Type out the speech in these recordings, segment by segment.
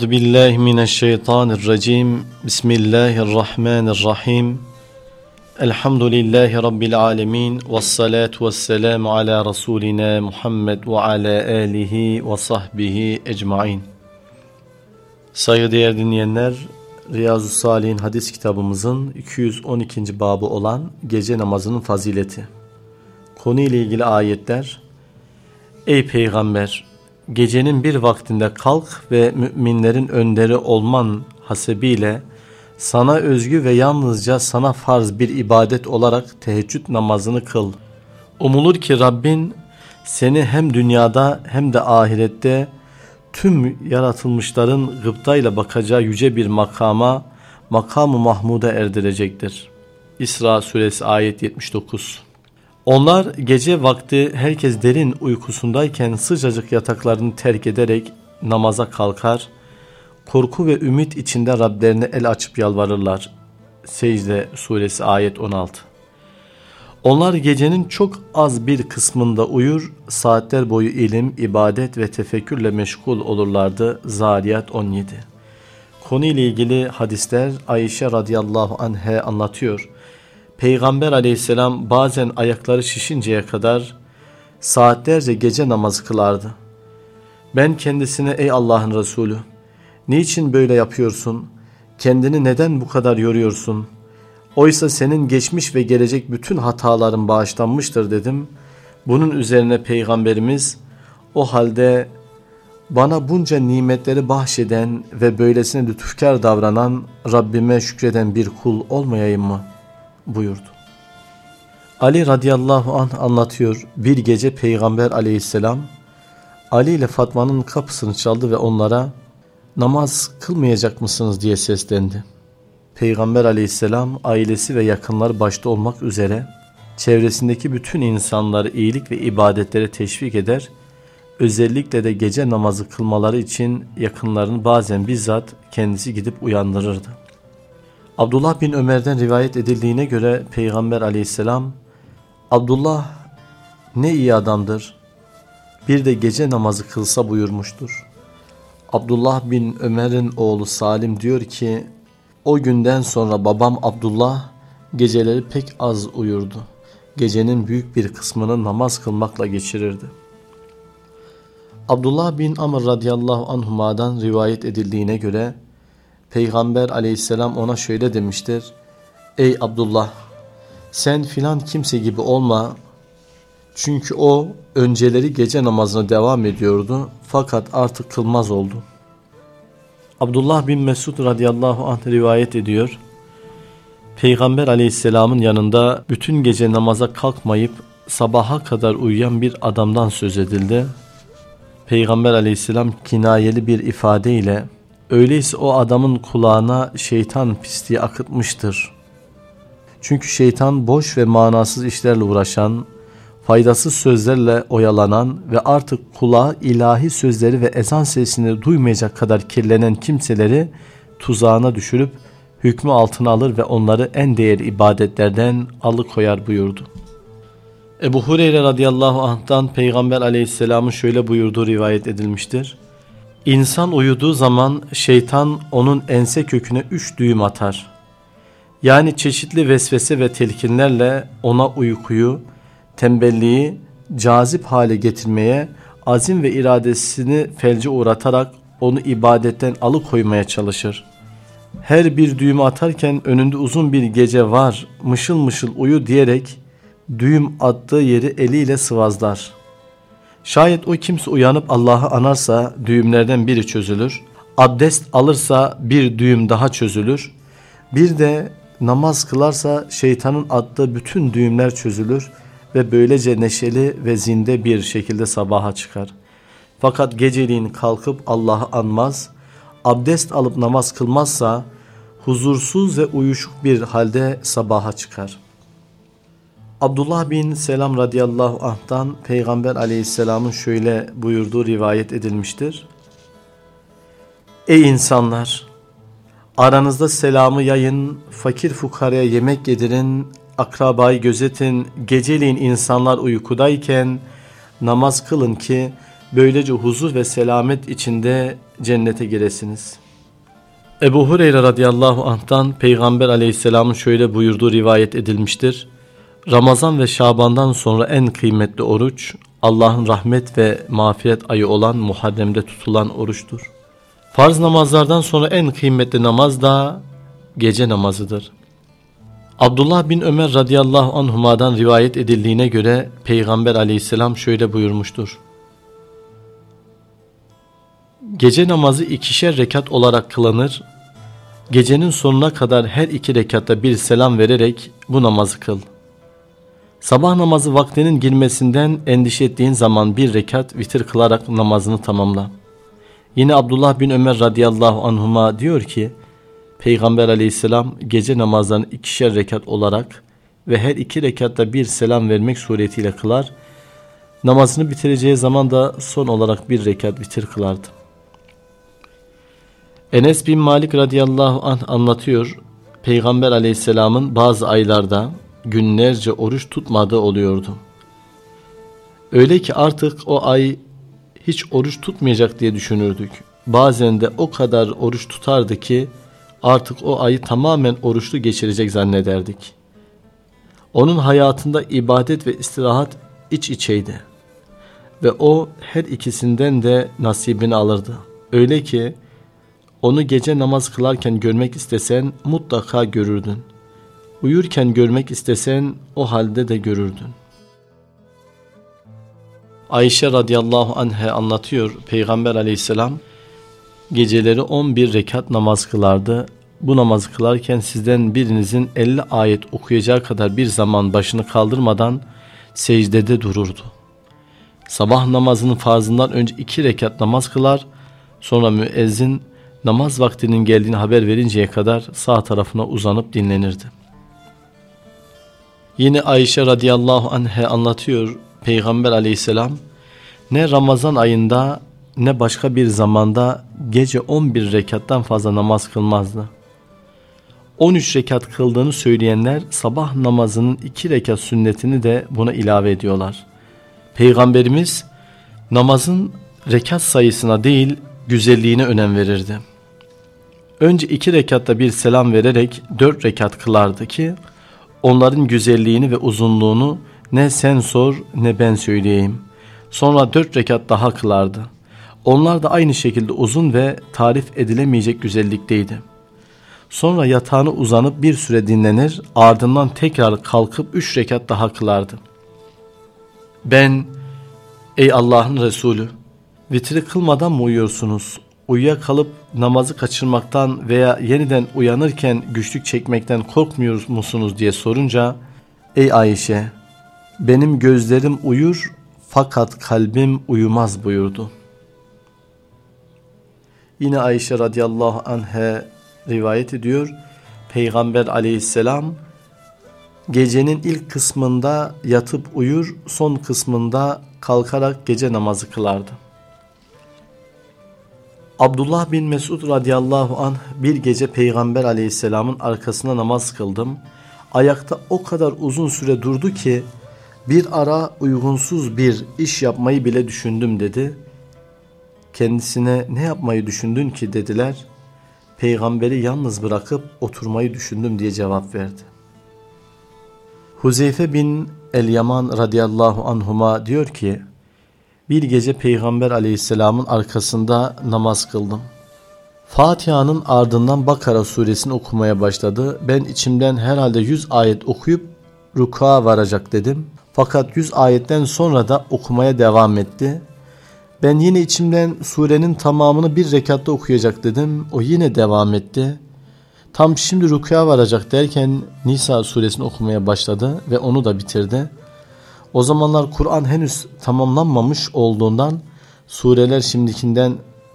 Euzu billahi mineşşeytanirracim. Bismillahirrahmanirrahim. Elhamdülillahi rabbil alamin ve salatu vesselamu ala rasulina Muhammed ve ala alihi ve sahbihi ecmaîn. Saygıdeğer dinleyenler, Riyazu Salih'in hadis kitabımızın 212. babı olan gece namazının fazileti. Konu ile ilgili ayetler Ey peygamber gecenin bir vaktinde kalk ve müminlerin önderi olman hasebiyle sana özgü ve yalnızca sana farz bir ibadet olarak teheccüd namazını kıl. Umulur ki Rabbin seni hem dünyada hem de ahirette tüm yaratılmışların gıptayla bakacağı yüce bir makama, makamı Mahmud'a erdirecektir. İsra suresi ayet 79 onlar gece vakti herkes derin uykusundayken sıcacık yataklarını terk ederek namaza kalkar, korku ve ümit içinde Rablerine el açıp yalvarırlar. Secde suresi ayet 16 Onlar gecenin çok az bir kısmında uyur, saatler boyu ilim, ibadet ve tefekkürle meşgul olurlardı. Zariyat 17 Konu ile ilgili hadisler Ayşe radıyallahu anhe anlatıyor. Peygamber aleyhisselam bazen ayakları şişinceye kadar saatlerce gece namazı kılardı. Ben kendisine ey Allah'ın Resulü niçin böyle yapıyorsun? Kendini neden bu kadar yoruyorsun? Oysa senin geçmiş ve gelecek bütün hataların bağışlanmıştır dedim. Bunun üzerine Peygamberimiz o halde bana bunca nimetleri bahşeden ve böylesine lütufkar davranan Rabbime şükreden bir kul olmayayım mı?'' Buyurdu. Ali radıyallahu anh anlatıyor. Bir gece Peygamber aleyhisselam Ali ile Fatma'nın kapısını çaldı ve onlara namaz kılmayacak mısınız diye seslendi. Peygamber aleyhisselam ailesi ve yakınları başta olmak üzere çevresindeki bütün insanları iyilik ve ibadetlere teşvik eder, özellikle de gece namazı kılmaları için yakınlarını bazen bizzat kendisi gidip uyandırırdı. Abdullah bin Ömer'den rivayet edildiğine göre Peygamber aleyhisselam Abdullah ne iyi adamdır bir de gece namazı kılsa buyurmuştur. Abdullah bin Ömer'in oğlu Salim diyor ki o günden sonra babam Abdullah geceleri pek az uyurdu. Gecenin büyük bir kısmını namaz kılmakla geçirirdi. Abdullah bin Amr radıyallahu anhuma'dan rivayet edildiğine göre Peygamber aleyhisselam ona şöyle demiştir. Ey Abdullah sen filan kimse gibi olma. Çünkü o önceleri gece namazına devam ediyordu fakat artık kılmaz oldu. Abdullah bin Mesud radıyallahu anh rivayet ediyor. Peygamber aleyhisselamın yanında bütün gece namaza kalkmayıp sabaha kadar uyuyan bir adamdan söz edildi. Peygamber aleyhisselam kinayeli bir ifadeyle Öyleyse o adamın kulağına şeytan pisliği akıtmıştır. Çünkü şeytan boş ve manasız işlerle uğraşan, faydasız sözlerle oyalanan ve artık kulağı ilahi sözleri ve ezan sesini duymayacak kadar kirlenen kimseleri tuzağına düşürüp hükmü altına alır ve onları en değerli ibadetlerden alıkoyar buyurdu. Ebu Hureyre radıyallahu anh'tan Peygamber aleyhisselamın şöyle buyurduğu rivayet edilmiştir. İnsan uyuduğu zaman şeytan onun ense köküne üç düğüm atar. Yani çeşitli vesvese ve telkinlerle ona uykuyu, tembelliği cazip hale getirmeye, azim ve iradesini felce uğratarak onu ibadetten alıkoymaya çalışır. Her bir düğüm atarken önünde uzun bir gece var, mışıl mışıl uyu diyerek düğüm attığı yeri eliyle sıvazlar.'' Şayet o kimse uyanıp Allah'ı anarsa düğümlerden biri çözülür. Abdest alırsa bir düğüm daha çözülür. Bir de namaz kılarsa şeytanın attığı bütün düğümler çözülür ve böylece neşeli ve zinde bir şekilde sabaha çıkar. Fakat geceliğin kalkıp Allah'ı anmaz, abdest alıp namaz kılmazsa huzursuz ve uyuşuk bir halde sabaha çıkar.'' Abdullah bin Selam radıyallahu anh'tan Peygamber aleyhisselamın şöyle buyurduğu rivayet edilmiştir. Ey insanlar! Aranızda selamı yayın, fakir fukaraya yemek yedirin, akrabayı gözetin, geceliğin insanlar uykudayken namaz kılın ki Böylece huzur ve selamet içinde cennete giresiniz. Ebu Hureyre radıyallahu anh'tan Peygamber aleyhisselamın şöyle buyurduğu rivayet edilmiştir. Ramazan ve Şaban'dan sonra en kıymetli oruç Allah'ın rahmet ve mağfiret ayı olan Muharrem'de tutulan oruçtur. Farz namazlardan sonra en kıymetli namaz da gece namazıdır. Abdullah bin Ömer radıyallahu anhuma'dan rivayet edildiğine göre Peygamber aleyhisselam şöyle buyurmuştur. Gece namazı ikişer rekat olarak kılanır. Gecenin sonuna kadar her iki rekatta bir selam vererek bu namazı kıl. Sabah namazı vaktinin girmesinden endişe ettiğin zaman bir rekat vitir kılarak namazını tamamla. Yine Abdullah bin Ömer radıyallahu anhuma diyor ki, Peygamber aleyhisselam gece namazlarını ikişer rekat olarak ve her iki rekatta bir selam vermek suretiyle kılar. Namazını bitireceği zaman da son olarak bir rekat bitir kılardı. Enes bin Malik radıyallahu anh anlatıyor. Peygamber aleyhisselamın bazı aylarda günlerce oruç tutmadığı oluyordu. Öyle ki artık o ay hiç oruç tutmayacak diye düşünürdük. Bazen de o kadar oruç tutardı ki artık o ayı tamamen oruçlu geçirecek zannederdik. Onun hayatında ibadet ve istirahat iç içeydi. Ve o her ikisinden de nasibini alırdı. Öyle ki onu gece namaz kılarken görmek istesen mutlaka görürdün. Uyurken görmek istesen o halde de görürdün. Ayşe radıyallahu anhe anlatıyor Peygamber aleyhisselam geceleri 11 rekat namaz kılardı. Bu namazı kılarken sizden birinizin 50 ayet okuyacağı kadar bir zaman başını kaldırmadan secdede dururdu. Sabah namazının farzından önce iki rekat namaz kılar, sonra müezzin namaz vaktinin geldiğini haber verinceye kadar sağ tarafına uzanıp dinlenirdi. Yine Ayşe radıyallahu anhe anlatıyor Peygamber aleyhisselam ne Ramazan ayında ne başka bir zamanda gece 11 rekattan fazla namaz kılmazdı. 13 rekat kıldığını söyleyenler sabah namazının 2 rekat sünnetini de buna ilave ediyorlar. Peygamberimiz namazın rekat sayısına değil güzelliğine önem verirdi. Önce iki rekatta bir selam vererek dört rekat kılardı ki onların güzelliğini ve uzunluğunu ne sen sor ne ben söyleyeyim. Sonra dört rekat daha kılardı. Onlar da aynı şekilde uzun ve tarif edilemeyecek güzellikteydi. Sonra yatağını uzanıp bir süre dinlenir ardından tekrar kalkıp üç rekat daha kılardı. Ben ey Allah'ın Resulü vitri kılmadan mı uyuyorsunuz? Uyuyakalıp namazı kaçırmaktan veya yeniden uyanırken güçlük çekmekten korkmuyor musunuz diye sorunca Ey Ayşe benim gözlerim uyur fakat kalbim uyumaz buyurdu. Yine Ayşe radıyallahu anhe rivayet ediyor. Peygamber aleyhisselam gecenin ilk kısmında yatıp uyur, son kısmında kalkarak gece namazı kılardı. Abdullah bin Mesud radıyallahu anh bir gece Peygamber aleyhisselamın arkasına namaz kıldım. Ayakta o kadar uzun süre durdu ki bir ara uygunsuz bir iş yapmayı bile düşündüm dedi. Kendisine ne yapmayı düşündün ki dediler. Peygamberi yalnız bırakıp oturmayı düşündüm diye cevap verdi. Huzeyfe bin El-Yaman radıyallahu anhuma diyor ki bir gece Peygamber aleyhisselamın arkasında namaz kıldım. Fatiha'nın ardından Bakara suresini okumaya başladı. Ben içimden herhalde 100 ayet okuyup rukuğa varacak dedim. Fakat 100 ayetten sonra da okumaya devam etti. Ben yine içimden surenin tamamını bir rekatta okuyacak dedim. O yine devam etti. Tam şimdi rukuya varacak derken Nisa suresini okumaya başladı ve onu da bitirdi. O zamanlar Kur'an henüz tamamlanmamış olduğundan sureler şimdikinden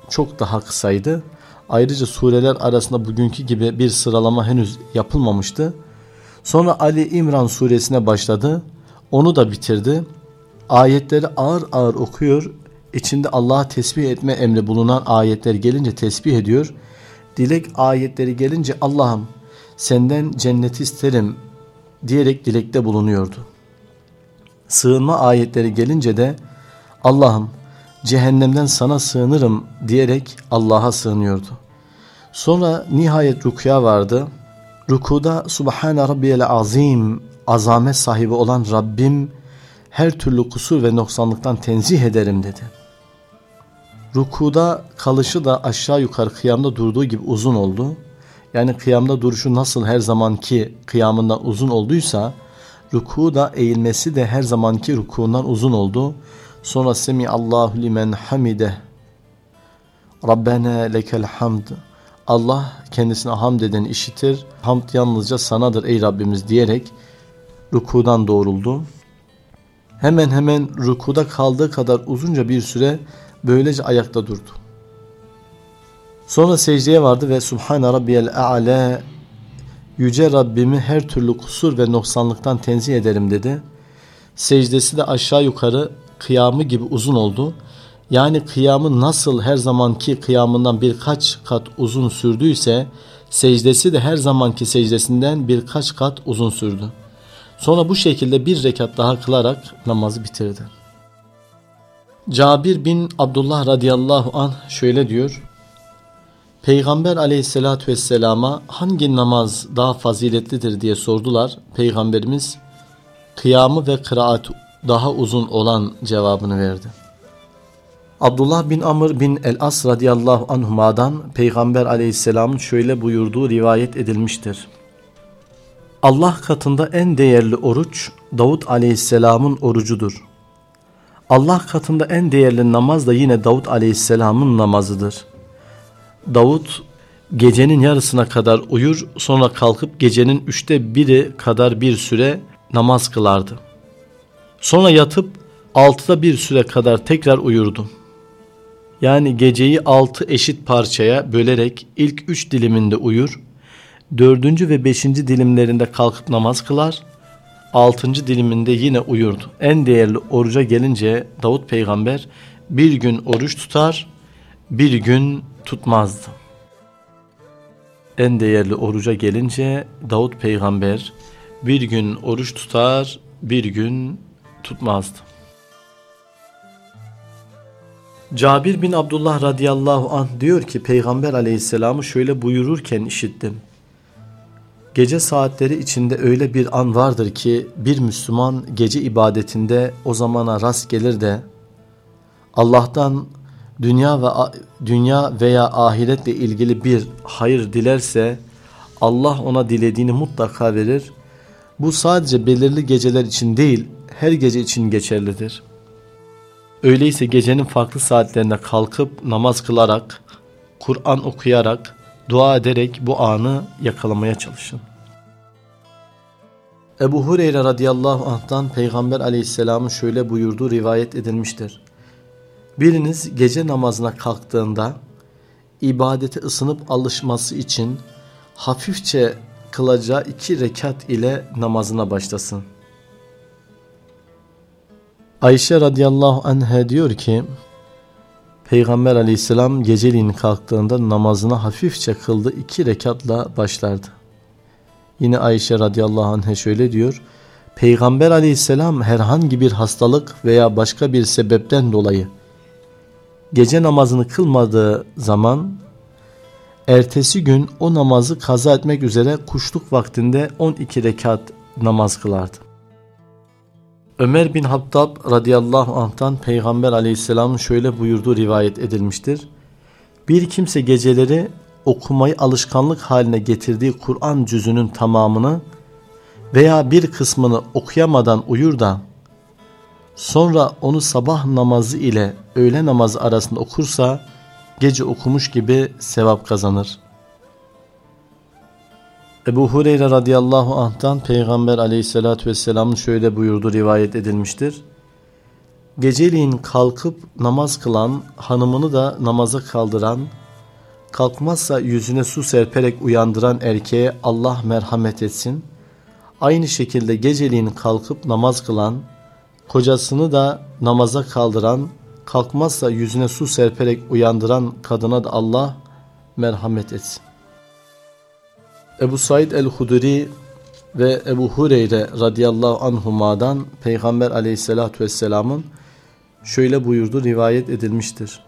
çok daha kısaydı. Ayrıca sureler arasında bugünkü gibi bir sıralama henüz yapılmamıştı. Sonra Ali İmran suresine başladı. Onu da bitirdi. Ayetleri ağır ağır okuyor. İçinde Allah'a tesbih etme emri bulunan ayetler gelince tesbih ediyor. Dilek ayetleri gelince Allah'ım senden cenneti isterim diyerek dilekte bulunuyordu. Sığınma ayetleri gelince de Allah'ım cehennemden sana sığınırım diyerek Allah'a sığınıyordu. Sonra nihayet rukuya vardı. Rukuda Subhane Rabbiyel Azim azamet sahibi olan Rabbim her türlü kusur ve noksanlıktan tenzih ederim dedi. Rukuda kalışı da aşağı yukarı kıyamda durduğu gibi uzun oldu. Yani kıyamda duruşu nasıl her zamanki kıyamından uzun olduysa ruku da eğilmesi de her zamanki rukuundan uzun oldu. Sonra semi Allahu limen hamide Rabbena lekel hamd Allah kendisine hamd edeni işitir. Hamd yalnızca sanadır ey Rabbimiz diyerek rukudan doğruldu. Hemen hemen rukuda kaldığı kadar uzunca bir süre böylece ayakta durdu. Sonra secdeye vardı ve Subhane Rabbiyel A'la Yüce Rabbimi her türlü kusur ve noksanlıktan tenzih ederim dedi. Secdesi de aşağı yukarı kıyamı gibi uzun oldu. Yani kıyamı nasıl her zamanki kıyamından birkaç kat uzun sürdüyse secdesi de her zamanki secdesinden birkaç kat uzun sürdü. Sonra bu şekilde bir rekat daha kılarak namazı bitirdi. Cabir bin Abdullah radıyallahu anh şöyle diyor. Peygamber aleyhissalatü vesselama hangi namaz daha faziletlidir diye sordular. Peygamberimiz kıyamı ve kıraat daha uzun olan cevabını verdi. Abdullah bin Amr bin el-As radıyallahu anhuma'dan Peygamber aleyhisselamın şöyle buyurduğu rivayet edilmiştir. Allah katında en değerli oruç Davut aleyhisselamın orucudur. Allah katında en değerli namaz da yine Davut aleyhisselamın namazıdır. Davut gecenin yarısına kadar uyur sonra kalkıp gecenin üçte biri kadar bir süre namaz kılardı. Sonra yatıp altıda bir süre kadar tekrar uyurdu. Yani geceyi altı eşit parçaya bölerek ilk üç diliminde uyur, dördüncü ve beşinci dilimlerinde kalkıp namaz kılar, altıncı diliminde yine uyurdu. En değerli oruca gelince Davut peygamber bir gün oruç tutar, bir gün tutmazdı. En değerli oruca gelince Davut peygamber bir gün oruç tutar, bir gün tutmazdı. Cabir bin Abdullah radıyallahu anh diyor ki Peygamber aleyhisselamı şöyle buyururken işittim. Gece saatleri içinde öyle bir an vardır ki bir Müslüman gece ibadetinde o zamana rast gelir de Allah'tan dünya ve dünya veya ahiretle ilgili bir hayır dilerse Allah ona dilediğini mutlaka verir. Bu sadece belirli geceler için değil, her gece için geçerlidir. Öyleyse gecenin farklı saatlerinde kalkıp namaz kılarak, Kur'an okuyarak, dua ederek bu anı yakalamaya çalışın. Ebu Hureyre radıyallahu anh'tan Peygamber aleyhisselamın şöyle buyurduğu rivayet edilmiştir. Biriniz gece namazına kalktığında ibadete ısınıp alışması için hafifçe kılacağı iki rekat ile namazına başlasın. Ayşe radıyallahu anha diyor ki Peygamber aleyhisselam geceliğin kalktığında namazına hafifçe kıldı iki rekatla başlardı. Yine Ayşe radıyallahu anh'a şöyle diyor. Peygamber aleyhisselam herhangi bir hastalık veya başka bir sebepten dolayı gece namazını kılmadığı zaman ertesi gün o namazı kaza etmek üzere kuşluk vaktinde 12 rekat namaz kılardı. Ömer bin Hattab radıyallahu anh'tan Peygamber aleyhisselamın şöyle buyurduğu rivayet edilmiştir. Bir kimse geceleri okumayı alışkanlık haline getirdiği Kur'an cüzünün tamamını veya bir kısmını okuyamadan uyur da sonra onu sabah namazı ile öğle namazı arasında okursa gece okumuş gibi sevap kazanır. Ebu Hureyre radıyallahu anh'tan Peygamber aleyhissalatü vesselamın şöyle buyurdu rivayet edilmiştir. Geceliğin kalkıp namaz kılan, hanımını da namaza kaldıran, kalkmazsa yüzüne su serperek uyandıran erkeğe Allah merhamet etsin. Aynı şekilde geceliğin kalkıp namaz kılan, kocasını da namaza kaldıran, kalkmazsa yüzüne su serperek uyandıran kadına da Allah merhamet etsin. Ebu Said el-Hudri ve Ebu Hureyre radıyallahu anhuma'dan Peygamber aleyhissalatü vesselamın şöyle buyurdu rivayet edilmiştir.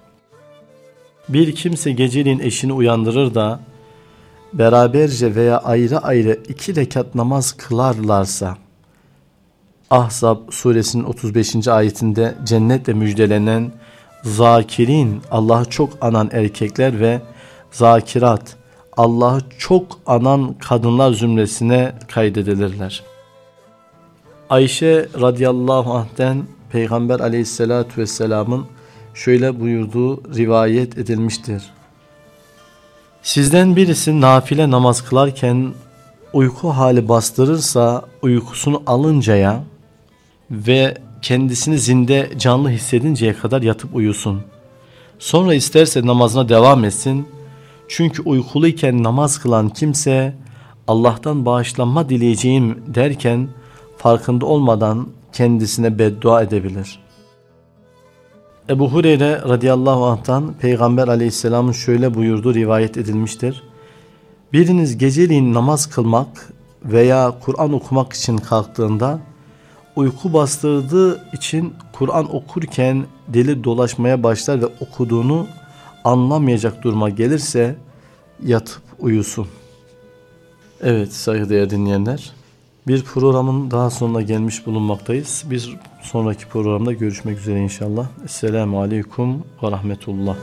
Bir kimse geceliğin eşini uyandırır da beraberce veya ayrı ayrı iki rekat namaz kılarlarsa Ahzab suresinin 35. ayetinde cennetle müjdelenen zakirin Allah'ı çok anan erkekler ve zakirat Allah'ı çok anan kadınlar zümresine kaydedilirler. Ayşe radıyallahu anh'ten Peygamber aleyhissalatü vesselamın şöyle buyurduğu rivayet edilmiştir. Sizden birisi nafile namaz kılarken uyku hali bastırırsa uykusunu alıncaya ve kendisini zinde canlı hissedinceye kadar yatıp uyusun. Sonra isterse namazına devam etsin. Çünkü uykuluyken namaz kılan kimse Allah'tan bağışlanma dileyeceğim derken farkında olmadan kendisine beddua edebilir. Ebu Hureyre radıyallahu anh'tan Peygamber aleyhisselamın şöyle buyurduğu rivayet edilmiştir. Biriniz geceliğin namaz kılmak veya Kur'an okumak için kalktığında uyku bastırdığı için Kur'an okurken deli dolaşmaya başlar ve okuduğunu anlamayacak duruma gelirse yatıp uyusun. Evet saygıdeğer dinleyenler bir programın daha sonuna gelmiş bulunmaktayız. Bir sonraki programda görüşmek üzere inşallah. Esselamu Aleyküm ve Rahmetullah.